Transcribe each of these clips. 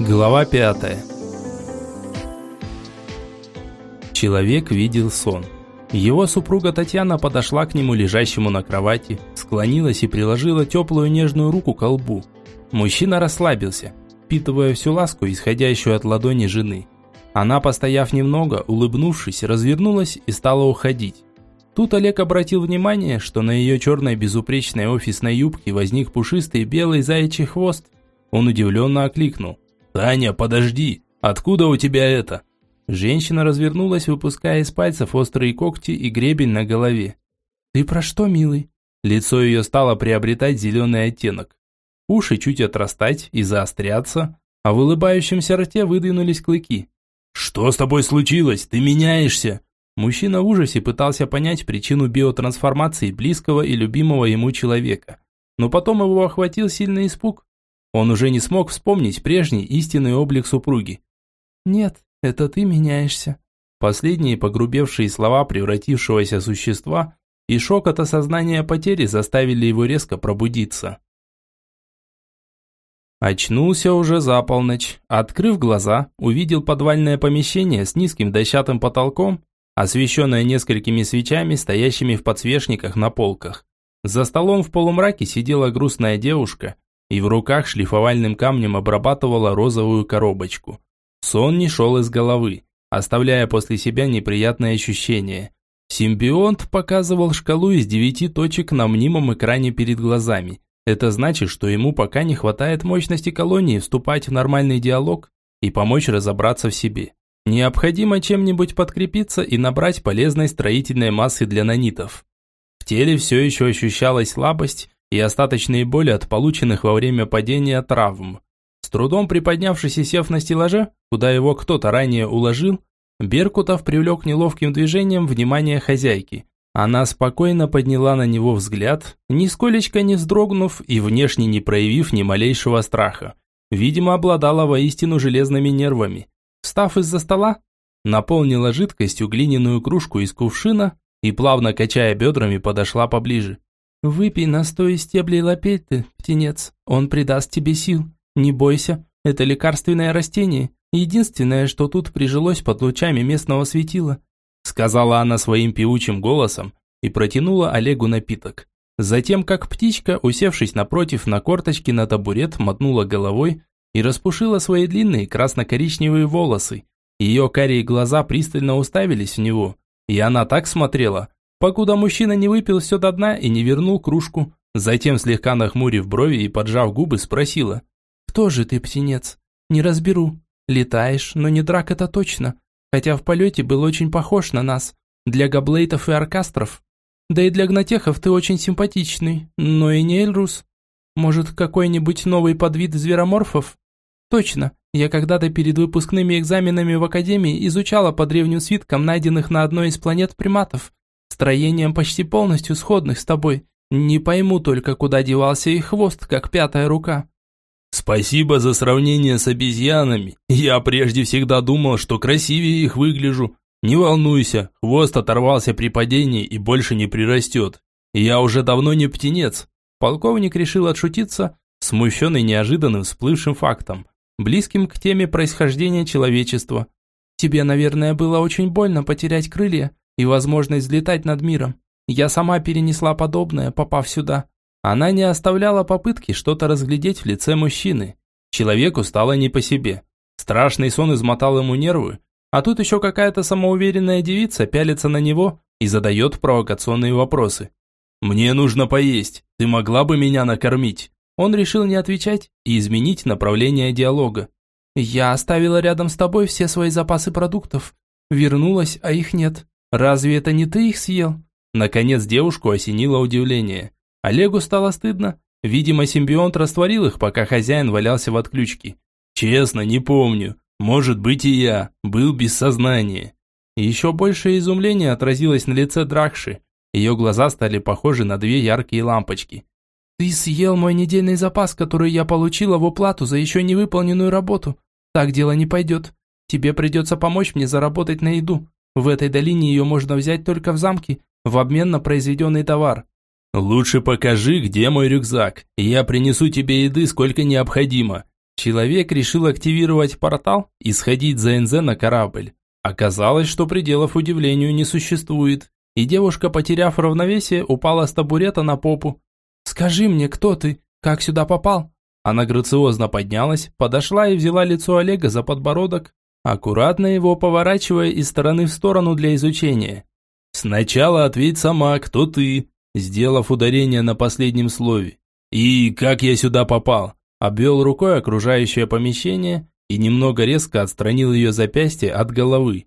Глава пятая. Человек видел сон. Его супруга Татьяна подошла к нему, лежащему на кровати, склонилась и приложила теплую нежную руку к лбу. Мужчина расслабился, впитывая всю ласку, исходящую от ладони жены. Она, постояв немного, улыбнувшись, развернулась и стала уходить. Тут Олег обратил внимание, что на ее черной безупречной офисной юбке возник пушистый белый заячий хвост. Он удивленно окликнул. «Таня, подожди! Откуда у тебя это?» Женщина развернулась, выпуская из пальцев острые когти и гребень на голове. «Ты про что, милый?» Лицо ее стало приобретать зеленый оттенок. Уши чуть отрастать и заостряться, а в улыбающемся рте выдвинулись клыки. «Что с тобой случилось? Ты меняешься!» Мужчина в ужасе пытался понять причину биотрансформации близкого и любимого ему человека. Но потом его охватил сильный испуг. Он уже не смог вспомнить прежний истинный облик супруги. «Нет, это ты меняешься». Последние погрубевшие слова превратившегося существа и шок от осознания потери заставили его резко пробудиться. Очнулся уже за полночь. Открыв глаза, увидел подвальное помещение с низким дощатым потолком, освещенное несколькими свечами, стоящими в подсвечниках на полках. За столом в полумраке сидела грустная девушка и в руках шлифовальным камнем обрабатывала розовую коробочку. Сон не шел из головы, оставляя после себя неприятные ощущения. Симбионт показывал шкалу из девяти точек на мнимом экране перед глазами. Это значит, что ему пока не хватает мощности колонии вступать в нормальный диалог и помочь разобраться в себе. Необходимо чем-нибудь подкрепиться и набрать полезной строительной массы для нанитов. В теле все еще ощущалась слабость и остаточные боли от полученных во время падения травм. С трудом приподнявшись и сев на стеллаже, куда его кто-то ранее уложил, Беркутов привлек неловким движением внимание хозяйки. Она спокойно подняла на него взгляд, нисколечко не вздрогнув и внешне не проявив ни малейшего страха. Видимо, обладала воистину железными нервами. Встав из-за стола, наполнила жидкостью глиняную кружку из кувшина и, плавно качая бедрами, подошла поближе. «Выпей настой из стеблей лапельты, птенец, он придаст тебе сил. Не бойся, это лекарственное растение, единственное, что тут прижилось под лучами местного светила», сказала она своим певучим голосом и протянула Олегу напиток. Затем, как птичка, усевшись напротив на корточки на табурет, мотнула головой и распушила свои длинные красно-коричневые волосы. Ее карие глаза пристально уставились в него, и она так смотрела, покуда мужчина не выпил все до дна и не вернул кружку. Затем, слегка нахмурив брови и поджав губы, спросила. «Кто же ты, птенец? Не разберу. Летаешь, но не драк это точно. Хотя в полете был очень похож на нас. Для габлейтов и оркастров. Да и для гнатехов ты очень симпатичный, но и не Эльрус. Может, какой-нибудь новый подвид звероморфов? Точно. Я когда-то перед выпускными экзаменами в академии изучала по древним свиткам, найденных на одной из планет приматов строением почти полностью сходных с тобой. Не пойму только, куда девался их хвост, как пятая рука». «Спасибо за сравнение с обезьянами. Я прежде всегда думал, что красивее их выгляжу. Не волнуйся, хвост оторвался при падении и больше не прирастет. Я уже давно не птенец». Полковник решил отшутиться, смущенный неожиданным всплывшим фактом, близким к теме происхождения человечества. «Тебе, наверное, было очень больно потерять крылья, и возможность взлетать над миром. Я сама перенесла подобное, попав сюда. Она не оставляла попытки что-то разглядеть в лице мужчины. Человеку стало не по себе. Страшный сон измотал ему нервы, а тут еще какая-то самоуверенная девица пялится на него и задает провокационные вопросы. «Мне нужно поесть. Ты могла бы меня накормить?» Он решил не отвечать и изменить направление диалога. «Я оставила рядом с тобой все свои запасы продуктов. Вернулась, а их нет. «Разве это не ты их съел?» Наконец девушку осенило удивление. Олегу стало стыдно. Видимо, симбионт растворил их, пока хозяин валялся в отключке. «Честно, не помню. Может быть и я. Был без сознания». Еще большее изумление отразилось на лице Дракши. Ее глаза стали похожи на две яркие лампочки. «Ты съел мой недельный запас, который я получила в уплату за еще не выполненную работу. Так дело не пойдет. Тебе придется помочь мне заработать на еду. В этой долине ее можно взять только в замке, в обмен на произведенный товар. Лучше покажи, где мой рюкзак, я принесу тебе еды сколько необходимо. Человек решил активировать портал и сходить за НЗ на корабль. Оказалось, что пределов удивлению не существует, и девушка, потеряв равновесие, упала с табурета на попу. «Скажи мне, кто ты? Как сюда попал?» Она грациозно поднялась, подошла и взяла лицо Олега за подбородок, аккуратно его поворачивая из стороны в сторону для изучения. «Сначала ответь сама, кто ты?» сделав ударение на последнем слове. «И как я сюда попал?» Обвел рукой окружающее помещение и немного резко отстранил ее запястье от головы.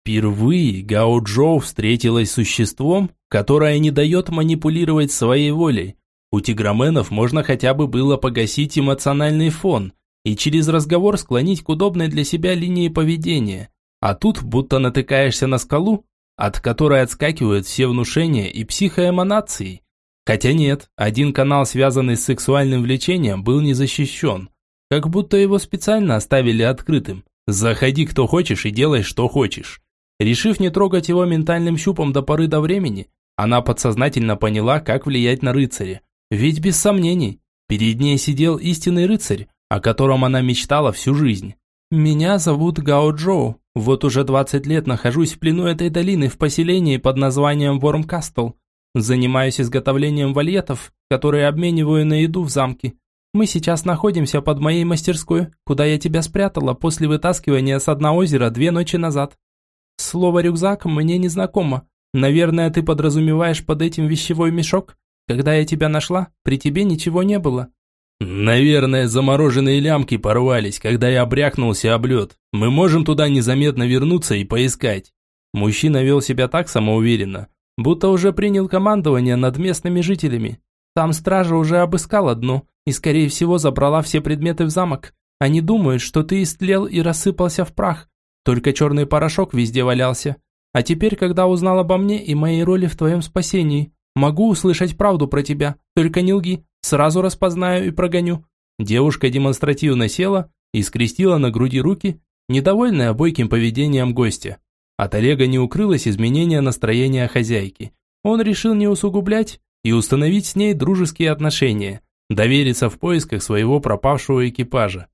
Впервые Гао Джоу встретилась с существом, которое не дает манипулировать своей волей. У тигроменов можно хотя бы было погасить эмоциональный фон и через разговор склонить к удобной для себя линии поведения. А тут будто натыкаешься на скалу, от которой отскакивают все внушения и психоэманации. Хотя нет, один канал, связанный с сексуальным влечением, был не защищен. Как будто его специально оставили открытым. Заходи кто хочешь и делай что хочешь. Решив не трогать его ментальным щупом до поры до времени, она подсознательно поняла, как влиять на рыцаря. Ведь без сомнений, перед ней сидел истинный рыцарь, о котором она мечтала всю жизнь. «Меня зовут Гао Джоу. Вот уже 20 лет нахожусь в плену этой долины в поселении под названием Вормкастл. Занимаюсь изготовлением вальетов, которые обмениваю на еду в замке. Мы сейчас находимся под моей мастерской, куда я тебя спрятала после вытаскивания с дна озера две ночи назад. Слово «рюкзак» мне не знакомо. Наверное, ты подразумеваешь под этим вещевой мешок? Когда я тебя нашла, при тебе ничего не было. Наверное, замороженные лямки порвались, когда я обрякнулся об лед. Мы можем туда незаметно вернуться и поискать. Мужчина вел себя так самоуверенно, будто уже принял командование над местными жителями. Там стража уже обыскала дно и, скорее всего, забрала все предметы в замок. Они думают, что ты истлел и рассыпался в прах. Только черный порошок везде валялся. А теперь, когда узнал обо мне и моей роли в твоем спасении, могу услышать правду про тебя. Только не лги, сразу распознаю и прогоню». Девушка демонстративно села и скрестила на груди руки, недовольная бойким поведением гостя. От Олега не укрылось изменение настроения хозяйки. Он решил не усугублять и установить с ней дружеские отношения, довериться в поисках своего пропавшего экипажа.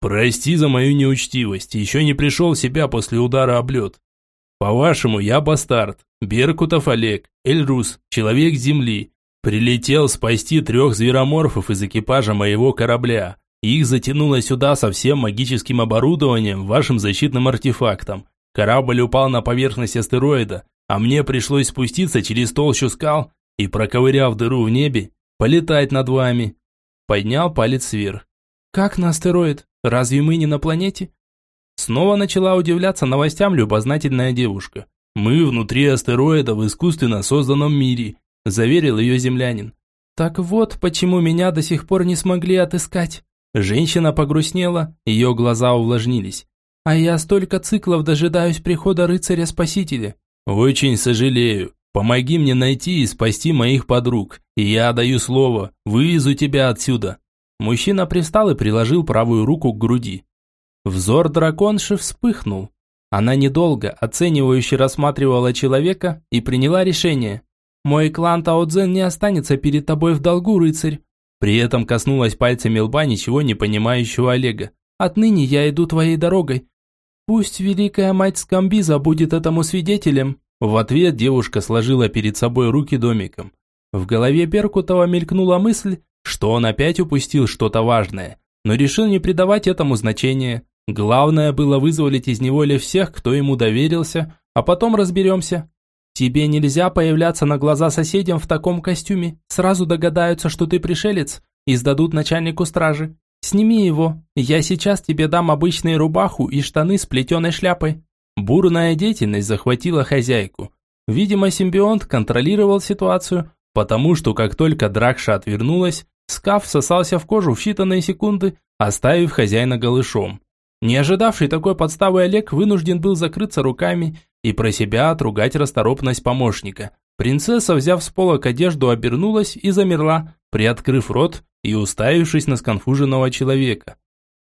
«Прости за мою неучтивость, еще не пришел в себя после удара об лед. По-вашему, я бастард, Беркутов Олег, Эльрус, человек Земли. Прилетел спасти трех звероморфов из экипажа моего корабля. Их затянуло сюда со всем магическим оборудованием, вашим защитным артефактом. Корабль упал на поверхность астероида, а мне пришлось спуститься через толщу скал и, проковыряв дыру в небе, полетать над вами. Поднял палец вверх. Как на астероид? Разве мы не на планете? Снова начала удивляться новостям любознательная девушка. Мы внутри астероида в искусственно созданном мире, заверил ее землянин. Так вот, почему меня до сих пор не смогли отыскать. Женщина погрустнела, ее глаза увлажнились. А я столько циклов дожидаюсь прихода рыцаря-спасителя. Очень сожалею. Помоги мне найти и спасти моих подруг. И я даю слово, вывезу тебя отсюда. Мужчина пристал и приложил правую руку к груди. Взор драконши вспыхнул. Она недолго, оценивающе рассматривала человека и приняла решение. «Мой клан Таодзен не останется перед тобой в долгу, рыцарь». При этом коснулась пальцами лба ничего не понимающего Олега. «Отныне я иду твоей дорогой. Пусть великая мать Скамбиза будет этому свидетелем. В ответ девушка сложила перед собой руки домиком. В голове Беркутова мелькнула мысль, что он опять упустил что-то важное, но решил не придавать этому значения. Главное было вызволить из неволи всех, кто ему доверился, а потом разберемся. Тебе нельзя появляться на глаза соседям в таком костюме. Сразу догадаются, что ты пришелец, и сдадут начальнику стражи. Сними его. Я сейчас тебе дам обычную рубаху и штаны с плетеной шляпой». Бурная деятельность захватила хозяйку. Видимо, симбионт контролировал ситуацию, потому что как только Дракша отвернулась, скаф всосался в кожу в считанные секунды, оставив хозяина голышом. Не ожидавший такой подставы Олег вынужден был закрыться руками и про себя отругать расторопность помощника. Принцесса, взяв с полок одежду, обернулась и замерла, приоткрыв рот и уставившись на сконфуженного человека.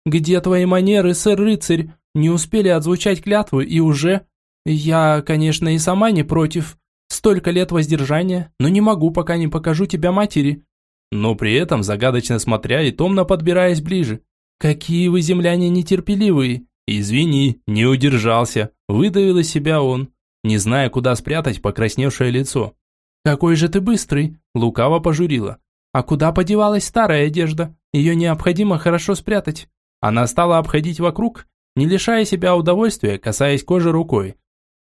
«Где твои манеры, сэр-рыцарь? Не успели отзвучать клятвы и уже...» «Я, конечно, и сама не против. Столько лет воздержания, но не могу, пока не покажу тебя матери». Но при этом загадочно смотря и томно подбираясь ближе. «Какие вы, земляне, нетерпеливые!» «Извини, не удержался», – выдавил из себя он, не зная, куда спрятать покрасневшее лицо. «Какой же ты быстрый!» – лукаво пожурила. «А куда подевалась старая одежда? Ее необходимо хорошо спрятать». Она стала обходить вокруг, не лишая себя удовольствия, касаясь кожи рукой.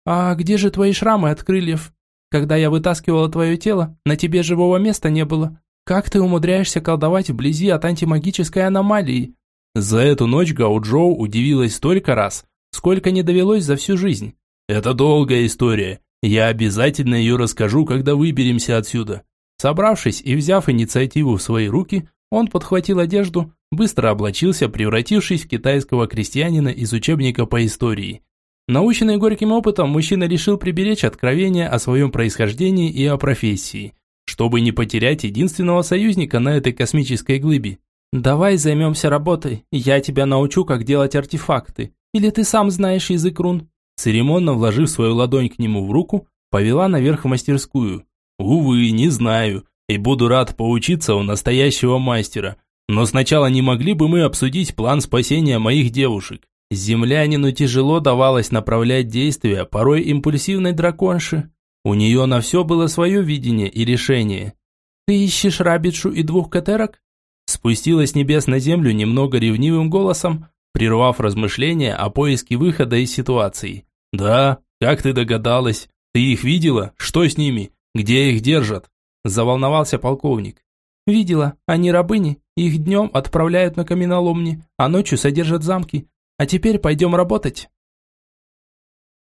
«А где же твои шрамы от крыльев? Когда я вытаскивала твое тело, на тебе живого места не было. Как ты умудряешься колдовать вблизи от антимагической аномалии?» За эту ночь Гао-Джоу удивилась столько раз, сколько не довелось за всю жизнь. «Это долгая история. Я обязательно ее расскажу, когда выберемся отсюда». Собравшись и взяв инициативу в свои руки, он подхватил одежду, быстро облачился, превратившись в китайского крестьянина из учебника по истории. Наученный горьким опытом, мужчина решил приберечь откровения о своем происхождении и о профессии, чтобы не потерять единственного союзника на этой космической глыбе. «Давай займемся работой, я тебя научу, как делать артефакты. Или ты сам знаешь язык рун?» Церемонно вложив свою ладонь к нему в руку, повела наверх в мастерскую. «Увы, не знаю, и буду рад поучиться у настоящего мастера. Но сначала не могли бы мы обсудить план спасения моих девушек?» Землянину тяжело давалось направлять действия порой импульсивной драконши. У нее на все было свое видение и решение. «Ты ищешь Рабишу и двух катерок?» Спустилась с небес на землю немного ревнивым голосом, прервав размышления о поиске выхода из ситуации. «Да, как ты догадалась? Ты их видела? Что с ними? Где их держат?» Заволновался полковник. «Видела. Они рабыни. Их днем отправляют на каменоломни, а ночью содержат замки. А теперь пойдем работать».